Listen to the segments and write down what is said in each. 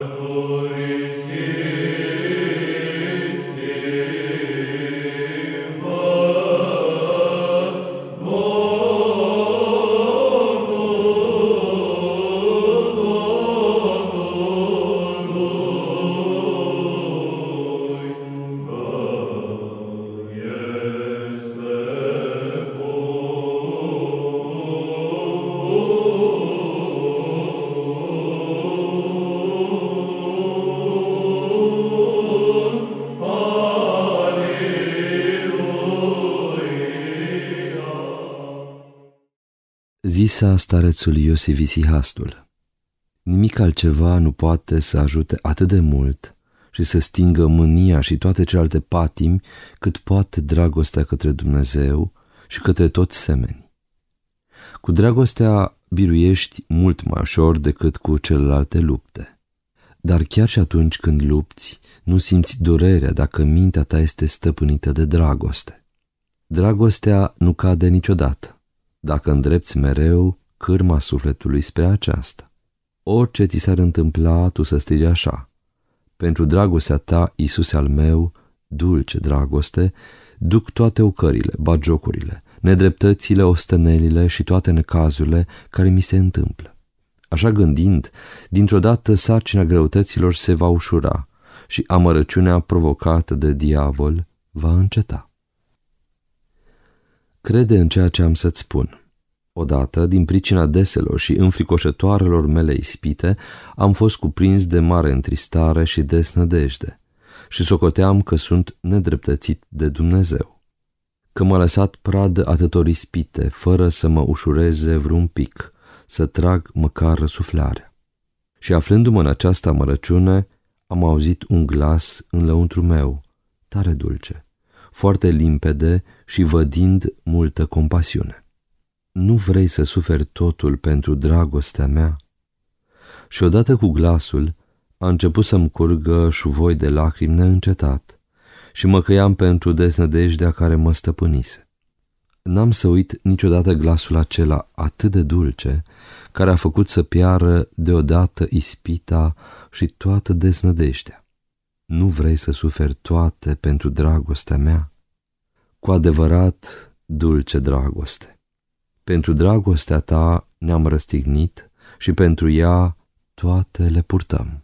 Oh. Zisa starețul Iosif Isihastul. Nimic altceva nu poate să ajute atât de mult și să stingă mânia și toate celelalte patimi cât poate dragostea către Dumnezeu și către toți semeni. Cu dragostea biruiești mult mai ușor decât cu celelalte lupte. Dar chiar și atunci când lupți, nu simți durerea dacă mintea ta este stăpânită de dragoste. Dragostea nu cade niciodată dacă îndrepți mereu cârma sufletului spre aceasta. Orice ți s-ar întâmpla, tu să strigi așa. Pentru dragostea ta, Iisuse al meu, dulce dragoste, duc toate ucările, bagiocurile, nedreptățile, ostănelile și toate necazurile care mi se întâmplă. Așa gândind, dintr-o dată sarcina greutăților se va ușura și amărăciunea provocată de diavol va înceta. Crede în ceea ce am să-ți spun. Odată, din pricina deselor și înfricoșătoarelor mele ispite, am fost cuprins de mare întristare și desnădejde și socoteam că sunt nedreptățit de Dumnezeu. Că m-a lăsat pradă atâtor ispite, fără să mă ușureze vreun pic, să trag măcar răsuflarea. Și aflându-mă în această amărăciune, am auzit un glas în lăuntru meu, tare dulce foarte limpede și vădind multă compasiune. Nu vrei să suferi totul pentru dragostea mea? Și odată cu glasul a început să-mi curgă șuvoi de lacrimi neîncetat și mă căiam pentru desnădejdea care mă stăpânise. N-am să uit niciodată glasul acela atât de dulce, care a făcut să piară deodată ispita și toată desnădejdea. Nu vrei să suferi toate pentru dragostea mea? Cu adevărat, dulce dragoste, pentru dragostea ta ne-am răstignit și pentru ea toate le purtăm.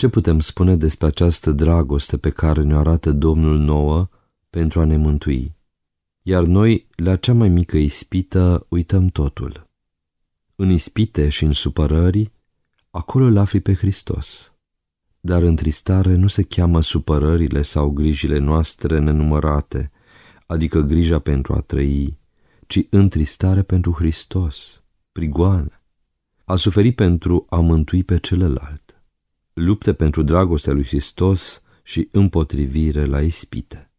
Ce putem spune despre această dragoste pe care ne arată Domnul nouă pentru a ne mântui? Iar noi, la cea mai mică ispită, uităm totul. În ispite și în supărări, acolo îl afli pe Hristos. Dar întristare nu se cheamă supărările sau grijile noastre nenumărate, adică grija pentru a trăi, ci întristare pentru Hristos, prigoană, a suferi pentru a mântui pe celălalt lupte pentru dragostea lui Hristos și împotrivire la ispite.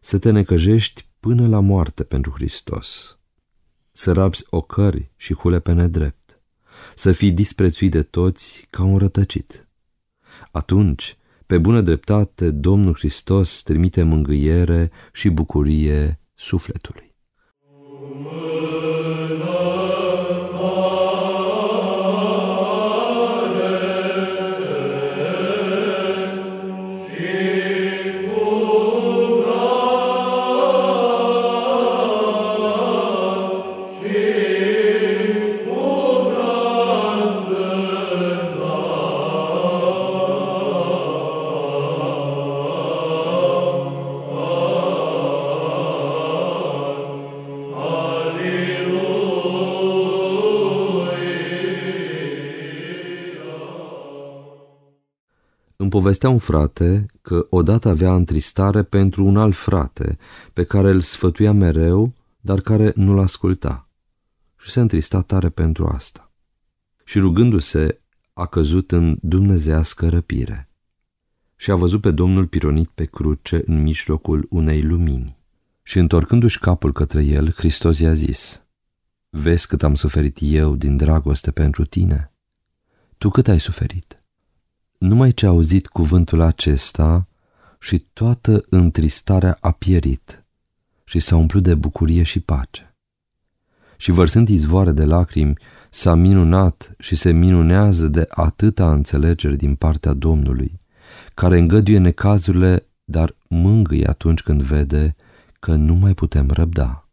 Să te necăjești până la moarte pentru Hristos. Să rabzi ocări și hule pe nedrept. Să fii disprețuit de toți ca un rătăcit. Atunci, pe bună dreptate, Domnul Hristos trimite mângâiere și bucurie sufletului. Îmi povestea un frate că odată avea întristare pentru un alt frate pe care îl sfătuia mereu, dar care nu-l asculta. Și se întrista tare pentru asta. Și rugându-se, a căzut în dumnezească răpire. Și a văzut pe Domnul pironit pe cruce în mijlocul unei lumini. Și întorcându-și capul către el, Hristos i-a zis, Vezi cât am suferit eu din dragoste pentru tine? Tu cât ai suferit? Numai ce a auzit cuvântul acesta și toată întristarea a pierit și s-a umplut de bucurie și pace. Și vărsând izvoare de lacrimi, s-a minunat și se minunează de atâta înțelegere din partea Domnului, care îngăduie necazurile, dar mângâie atunci când vede că nu mai putem răbda.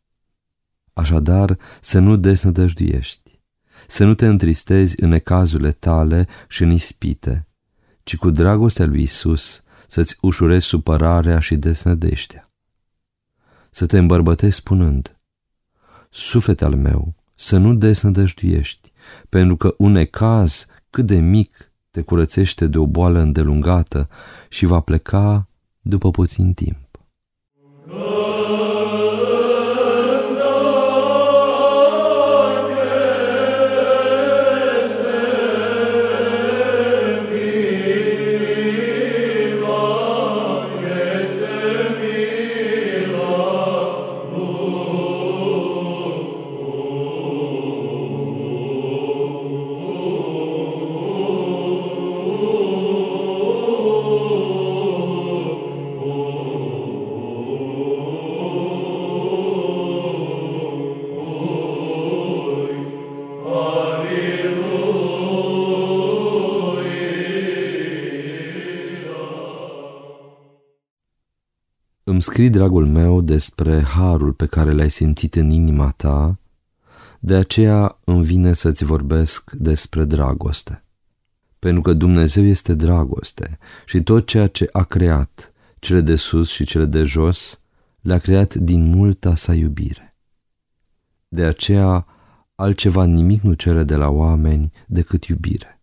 Așadar, să nu desnădăjduiești, să nu te întristezi în necazurile tale și în ispite, ci cu dragostea lui Isus să-ți ușurezi supărarea și desnădeștea. Să te îmbărbătezi spunând, Suflet al meu, să nu desnădăjduiești, pentru că un necaz cât de mic te curățește de o boală îndelungată și va pleca după puțin timp. Îmi scrii, dragul meu, despre harul pe care l-ai simțit în inima ta, de aceea îmi vine să-ți vorbesc despre dragoste. Pentru că Dumnezeu este dragoste și tot ceea ce a creat, cele de sus și cele de jos, le-a creat din multa sa iubire. De aceea, altceva nimic nu cere de la oameni decât iubire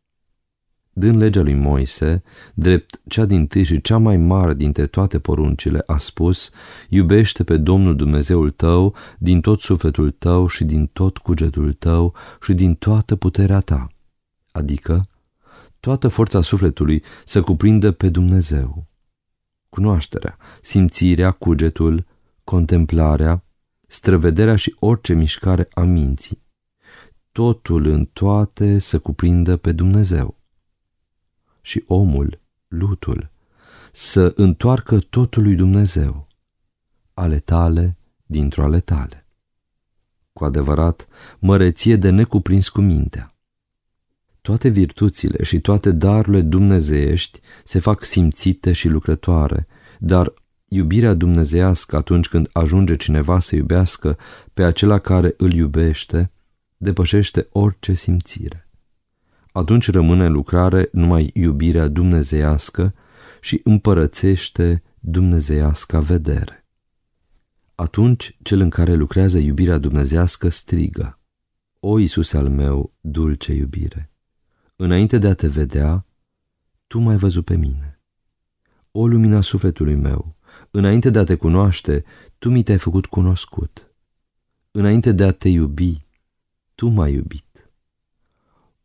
dând legea lui Moise, drept cea din tâi și cea mai mare dintre toate poruncile, a spus, iubește pe Domnul Dumnezeul tău din tot sufletul tău și din tot cugetul tău și din toată puterea ta. Adică, toată forța sufletului să cuprindă pe Dumnezeu. Cunoașterea, simțirea, cugetul, contemplarea, străvederea și orice mișcare a minții. Totul în toate să cuprindă pe Dumnezeu și omul, lutul, să întoarcă totul lui Dumnezeu, ale tale dintr-o ale tale. Cu adevărat, măreție de necuprins cu mintea. Toate virtuțile și toate darurile dumnezeiești se fac simțite și lucrătoare, dar iubirea dumnezeiască atunci când ajunge cineva să iubească pe acela care îl iubește, depășește orice simțire atunci rămâne în lucrare numai iubirea dumnezeiască și împărățește dumnezeiasca vedere. Atunci cel în care lucrează iubirea dumnezească strigă, O Iisuse al meu, dulce iubire, înainte de a te vedea, tu m-ai văzut pe mine. O lumina sufletului meu, înainte de a te cunoaște, tu mi te-ai făcut cunoscut. Înainte de a te iubi, tu m-ai iubit.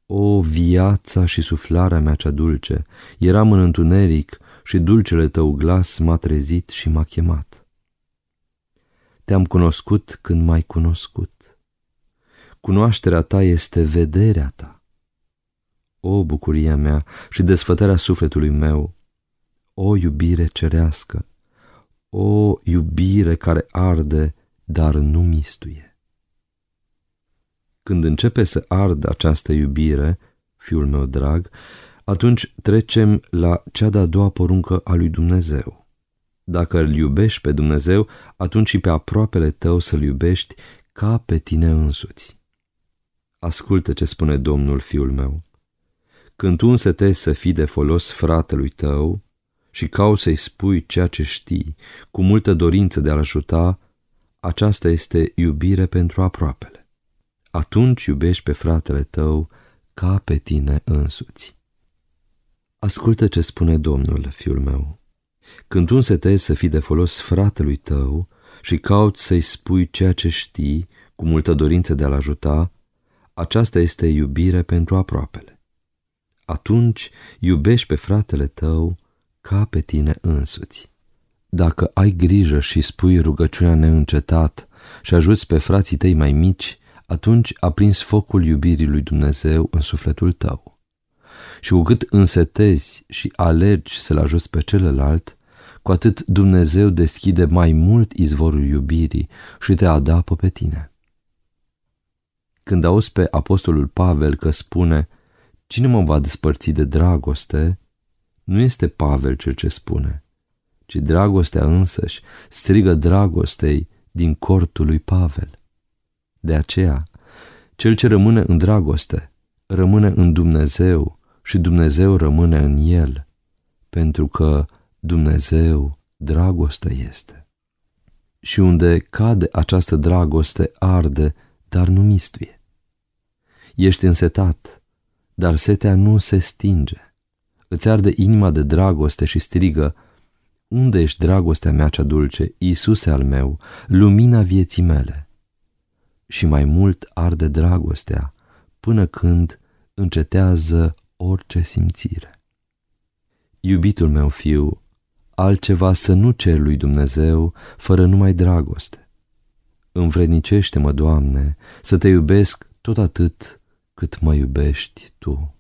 O, viața și suflarea mea cea dulce, eram în întuneric și dulcele tău glas m-a trezit și m-a chemat. Te-am cunoscut când m-ai cunoscut. Cunoașterea ta este vederea ta. O, bucuria mea și desfătarea sufletului meu, o iubire cerească, o iubire care arde, dar nu mistuie. Când începe să ardă această iubire, fiul meu drag, atunci trecem la cea de-a doua poruncă a lui Dumnezeu. Dacă îl iubești pe Dumnezeu, atunci și pe aproapele tău să-l iubești ca pe tine însuți. Ascultă ce spune Domnul, fiul meu. Când tu însetezi să fii de folos fratelui tău și cauți să-i spui ceea ce știi, cu multă dorință de a-l ajuta, aceasta este iubire pentru aproapele atunci iubești pe fratele tău ca pe tine însuți. Ascultă ce spune Domnul, fiul meu. Când tu însetezi să fii de folos fratelui tău și cauți să-i spui ceea ce știi cu multă dorință de a-l ajuta, aceasta este iubire pentru aproapele. Atunci iubești pe fratele tău ca pe tine însuți. Dacă ai grijă și spui rugăciunea neîncetat și ajuți pe frații tăi mai mici, atunci a prins focul iubirii lui Dumnezeu în sufletul tău. Și cu cât însetezi și alegi să-l ajuți pe celălalt, cu atât Dumnezeu deschide mai mult izvorul iubirii și te adapă pe tine. Când auzi pe apostolul Pavel că spune, cine mă va despărți de dragoste, nu este Pavel cel ce spune, ci dragostea însăși strigă dragostei din cortul lui Pavel. De aceea, cel ce rămâne în dragoste, rămâne în Dumnezeu și Dumnezeu rămâne în el, pentru că Dumnezeu dragoste este. Și unde cade această dragoste arde, dar nu mistuie. Ești însetat, dar setea nu se stinge. Îți arde inima de dragoste și strigă, Unde ești dragostea mea cea dulce, Iisuse al meu, lumina vieții mele? Și mai mult arde dragostea, până când încetează orice simțire. Iubitul meu fiu, altceva să nu cer lui Dumnezeu fără numai dragoste. Învrednicește-mă, Doamne, să te iubesc tot atât cât mă iubești Tu.